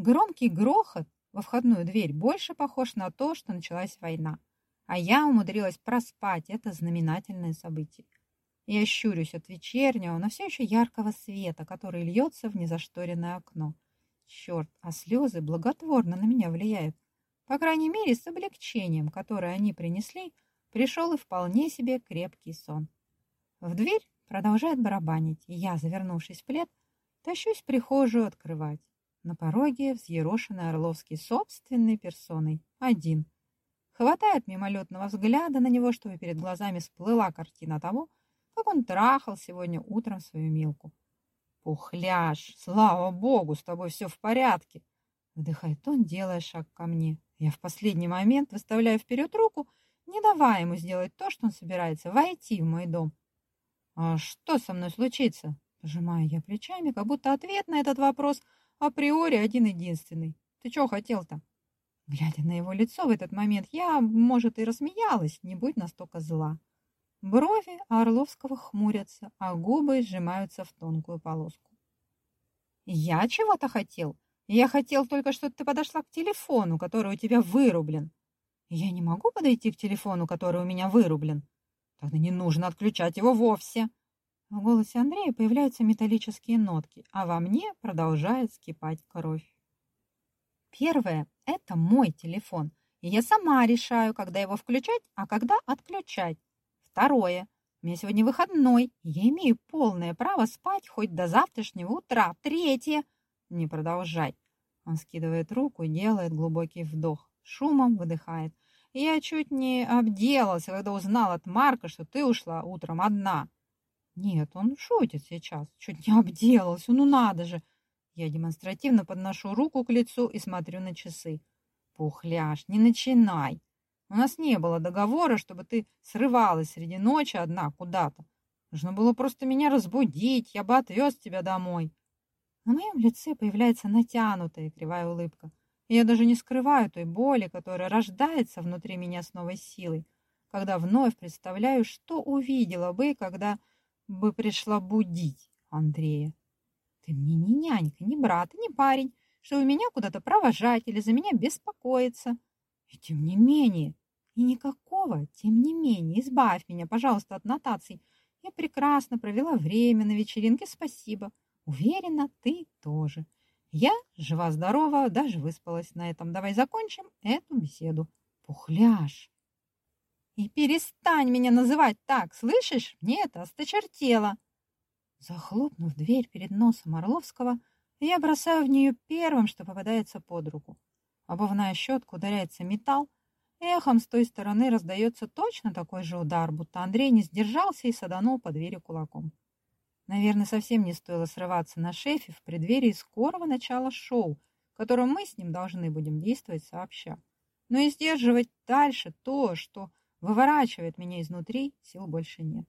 Громкий грохот во входную дверь больше похож на то, что началась война. А я умудрилась проспать это знаменательное событие. Я щурюсь от вечернего, но все еще яркого света, который льется в незашторенное окно. Черт, а слезы благотворно на меня влияют. По крайней мере, с облегчением, которое они принесли, пришел и вполне себе крепкий сон. В дверь продолжает барабанить, и я, завернувшись в плед, тащусь в прихожую открывать. На пороге взъерошенный Орловский собственной персоной, один. Хватает мимолетного взгляда на него, чтобы перед глазами всплыла картина того, как он трахал сегодня утром свою милку. «Пухляш, слава богу, с тобой все в порядке!» Вдыхает он, делая шаг ко мне. Я в последний момент выставляю вперед руку, не давая ему сделать то, что он собирается, войти в мой дом. «А что со мной случится?» Пожимаю я плечами, как будто ответ на этот вопрос априори один-единственный. «Ты чего хотел-то?» Глядя на его лицо в этот момент, я, может, и рассмеялась, не будь настолько зла. Брови Орловского хмурятся, а губы сжимаются в тонкую полоску. «Я чего-то хотел? Я хотел только, чтобы ты подошла к телефону, который у тебя вырублен. Я не могу подойти к телефону, который у меня вырублен. Тогда не нужно отключать его вовсе». В голосе Андрея появляются металлические нотки, а во мне продолжает скипать кровь. Первое – это мой телефон, и я сама решаю, когда его включать, а когда отключать. Второе. Меня сегодня выходной, и я имею полное право спать хоть до завтрашнего утра. Третье. Не продолжай. Он скидывает руку и делает глубокий вдох. Шумом выдыхает. Я чуть не обделался, когда узнал от Марка, что ты ушла утром одна. Нет, он шутит сейчас. Чуть не обделался, ну надо же. Я демонстративно подношу руку к лицу и смотрю на часы. Пухляш, не начинай. У нас не было договора, чтобы ты срывалась среди ночи одна куда-то. Нужно было просто меня разбудить, я бы отвез тебя домой. На моем лице появляется натянутая кривая улыбка. И я даже не скрываю той боли, которая рождается внутри меня с новой силой, когда вновь представляю, что увидела бы, когда бы пришла будить Андрея. Ты мне не нянька, не брат, не парень, чтобы меня куда-то провожать или за меня беспокоиться. И тем не менее, и никакого, тем не менее, избавь меня, пожалуйста, от нотаций. Я прекрасно провела время на вечеринке, спасибо. Уверена, ты тоже. Я жива-здорова, даже выспалась на этом. Давай закончим эту беседу. Пухляш. И перестань меня называть так, слышишь? Мне это осточертело. Захлопнув дверь перед носом Орловского, я бросаю в нее первым, что попадается под руку. Обувная щетка ударяется металл, эхом с той стороны раздается точно такой же удар, будто Андрей не сдержался и саданул по двери кулаком. Наверное, совсем не стоило срываться на шефе в преддверии скорого начала шоу, в котором мы с ним должны будем действовать сообща. Но и сдерживать дальше то, что выворачивает меня изнутри, сил больше нет.